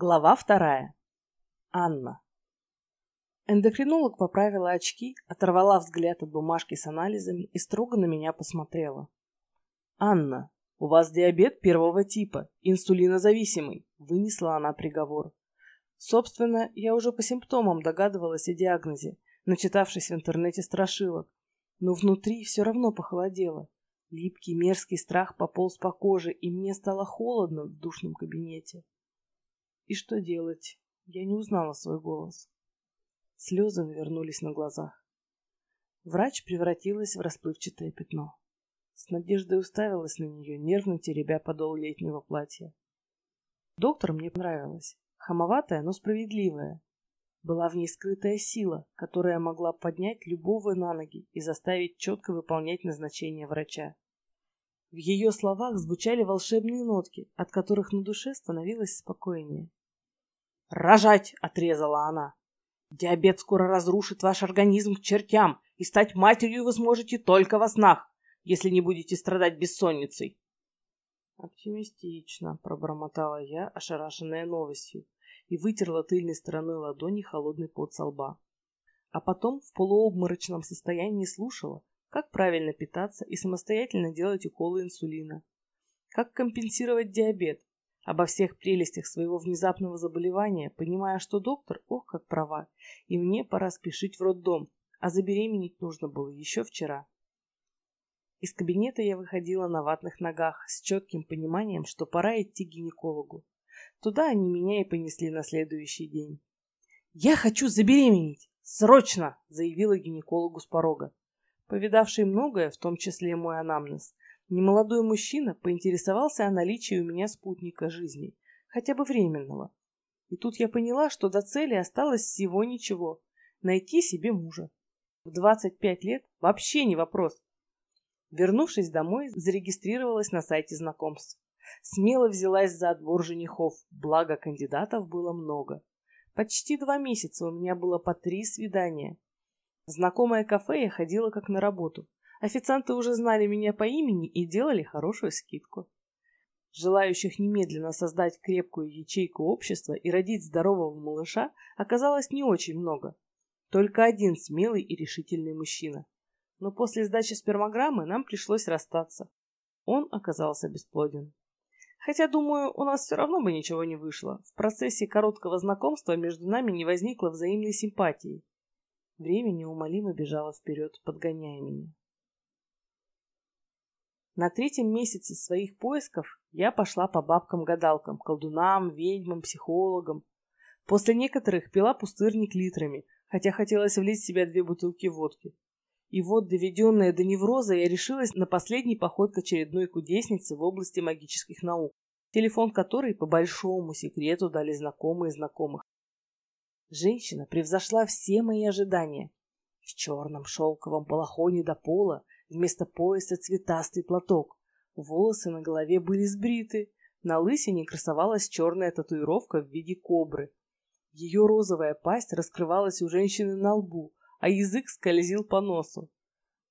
Глава вторая. Анна. Эндокринолог поправила очки, оторвала взгляд от бумажки с анализами и строго на меня посмотрела. «Анна, у вас диабет первого типа, инсулинозависимый», — вынесла она приговор. Собственно, я уже по симптомам догадывалась о диагнозе, начитавшись в интернете страшилок, но внутри все равно похолодело. Липкий мерзкий страх пополз по коже, и мне стало холодно в душном кабинете. И что делать? Я не узнала свой голос. Слезы навернулись на глазах. Врач превратилась в расплывчатое пятно. С надеждой уставилась на нее, нервно теребя подол летнего платья. Доктор мне понравилась. Хамоватая, но справедливая. Была в ней скрытая сила, которая могла поднять любого на ноги и заставить четко выполнять назначение врача. В ее словах звучали волшебные нотки, от которых на душе становилось спокойнее. «Рожать!» — отрезала она. «Диабет скоро разрушит ваш организм к чертям, и стать матерью вы сможете только во снах, если не будете страдать бессонницей». «Оптимистично», — пробормотала я, ошарашенная новостью, и вытерла тыльной стороной ладони холодный пот со лба. А потом в полуобморочном состоянии слушала, как правильно питаться и самостоятельно делать уколы инсулина, как компенсировать диабет, обо всех прелестях своего внезапного заболевания, понимая, что доктор, ох, как права, и мне пора спешить в роддом, а забеременеть нужно было еще вчера. Из кабинета я выходила на ватных ногах с четким пониманием, что пора идти к гинекологу. Туда они меня и понесли на следующий день. «Я хочу забеременеть! Срочно!» — заявила гинекологу с порога. Повидавший многое, в том числе мой анамнез, Немолодой мужчина поинтересовался о наличии у меня спутника жизни, хотя бы временного. И тут я поняла, что до цели осталось всего ничего — найти себе мужа. В 25 лет вообще не вопрос. Вернувшись домой, зарегистрировалась на сайте знакомств. Смело взялась за отбор женихов, благо кандидатов было много. Почти два месяца у меня было по три свидания. В знакомое кафе я ходила как на работу. Официанты уже знали меня по имени и делали хорошую скидку. Желающих немедленно создать крепкую ячейку общества и родить здорового малыша оказалось не очень много. Только один смелый и решительный мужчина. Но после сдачи спермограммы нам пришлось расстаться. Он оказался бесплоден. Хотя, думаю, у нас все равно бы ничего не вышло. В процессе короткого знакомства между нами не возникло взаимной симпатии. Время неумолимо бежало вперед, подгоняя меня. На третьем месяце своих поисков я пошла по бабкам-гадалкам, колдунам, ведьмам, психологам. После некоторых пила пустырник литрами, хотя хотелось влить в себя две бутылки водки. И вот, доведенная до невроза, я решилась на последний поход к очередной кудеснице в области магических наук, телефон которой по большому секрету дали знакомые знакомых. Женщина превзошла все мои ожидания. В черном шелковом балахоне до пола Вместо пояса цветастый платок. Волосы на голове были сбриты. На лысине красовалась черная татуировка в виде кобры. Ее розовая пасть раскрывалась у женщины на лбу, а язык скользил по носу.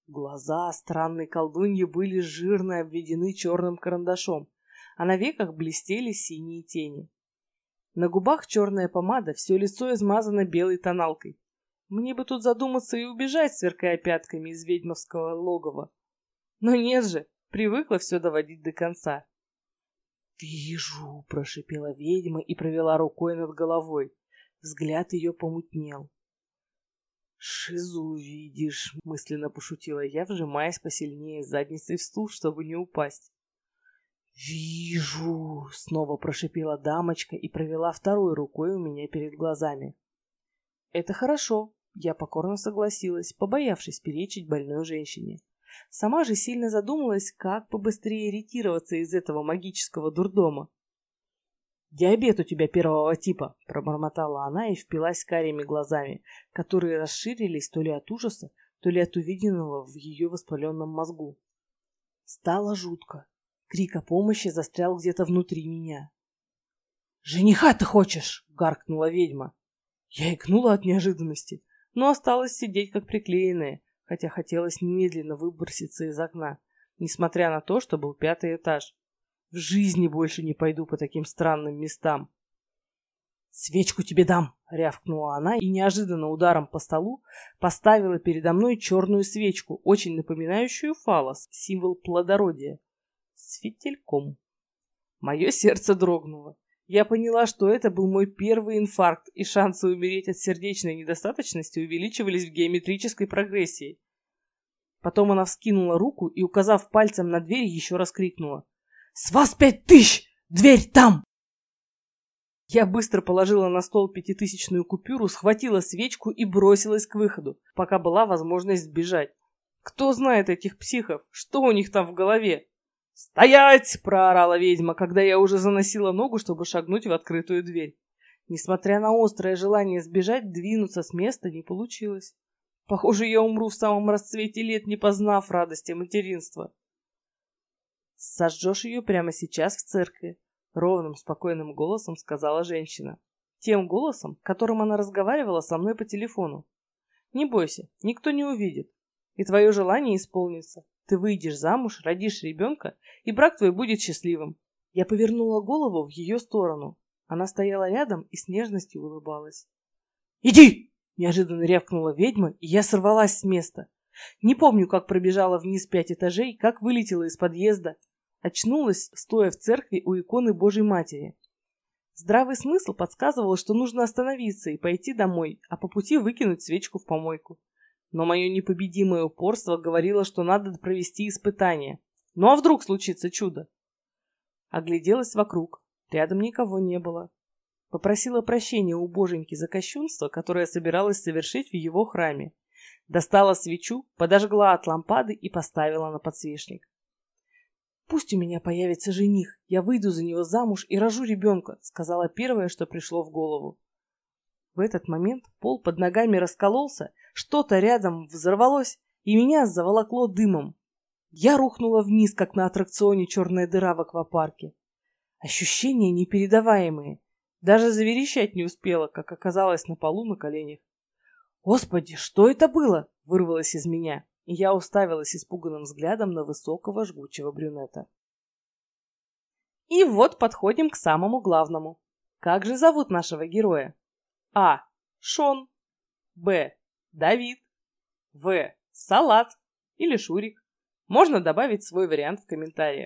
Глаза странной колдуньи были жирно обведены черным карандашом, а на веках блестели синие тени. На губах черная помада, все лицо измазано белой тоналкой. Мне бы тут задуматься и убежать, сверкая пятками из ведьмовского логова. Но нет же, привыкла все доводить до конца. «Вижу», — прошипела ведьма и провела рукой над головой. Взгляд ее помутнел. «Шизу видишь», — мысленно пошутила я, вжимаясь посильнее задницей в стул, чтобы не упасть. «Вижу!» — снова прошипела дамочка и провела второй рукой у меня перед глазами. «Это хорошо», я покорно согласилась, побоявшись перечить больной женщине. Сама же сильно задумалась, как побыстрее ретироваться из этого магического дурдома. «Диабет у тебя первого типа», — пробормотала она и впилась карими глазами, которые расширились то ли от ужаса, то ли от увиденного в ее воспаленном мозгу. Стало жутко. Крик о помощи застрял где-то внутри меня. «Жениха ты хочешь!» — гаркнула ведьма. Я икнула от неожиданности но осталось сидеть как приклеенная, хотя хотелось немедленно выброситься из окна, несмотря на то, что был пятый этаж. В жизни больше не пойду по таким странным местам. «Свечку тебе дам!» — рявкнула она и неожиданно ударом по столу поставила передо мной черную свечку, очень напоминающую фалос, символ плодородия, с фитильком. Мое сердце дрогнуло. Я поняла, что это был мой первый инфаркт, и шансы умереть от сердечной недостаточности увеличивались в геометрической прогрессии. Потом она вскинула руку и, указав пальцем на дверь, еще раз крикнула. «С вас пять тысяч! Дверь там!» Я быстро положила на стол пятитысячную купюру, схватила свечку и бросилась к выходу, пока была возможность сбежать. Кто знает этих психов? Что у них там в голове? «Стоять!» — проорала ведьма, когда я уже заносила ногу, чтобы шагнуть в открытую дверь. Несмотря на острое желание сбежать, двинуться с места не получилось. Похоже, я умру в самом расцвете лет, не познав радости материнства. Сожжешь ее прямо сейчас в церкви, ровным, спокойным голосом сказала женщина. Тем голосом, которым она разговаривала со мной по телефону. Не бойся, никто не увидит. И твое желание исполнится. Ты выйдешь замуж, родишь ребенка, и брак твой будет счастливым. Я повернула голову в ее сторону. Она стояла рядом и с нежностью улыбалась. «Иди!» – неожиданно рявкнула ведьма, и я сорвалась с места. Не помню, как пробежала вниз пять этажей, как вылетела из подъезда, Очнулась, стоя в церкви у иконы Божьей Матери. Здравый смысл подсказывал, что нужно остановиться и пойти домой, а по пути выкинуть свечку в помойку. Но мое непобедимое упорство говорило, что надо провести испытание. Ну а вдруг случится чудо? Огляделась вокруг. Рядом никого не было. Попросила прощения у боженьки за кощунство, которое собиралась совершить в его храме. Достала свечу, подожгла от лампады и поставила на подсвечник. «Пусть у меня появится жених, я выйду за него замуж и рожу ребенка», сказала первое, что пришло в голову. В этот момент пол под ногами раскололся, что-то рядом взорвалось, и меня заволокло дымом. Я рухнула вниз, как на аттракционе «Черная дыра» в аквапарке. Ощущения непередаваемые. Даже заверещать не успела, как оказалось на полу на коленях. «Господи, что это было?» — вырвалось из меня и я уставилась испуганным взглядом на высокого жгучего брюнета. И вот подходим к самому главному. Как же зовут нашего героя? А. Шон. Б. Давид. В. Салат. Или Шурик. Можно добавить свой вариант в комментариях.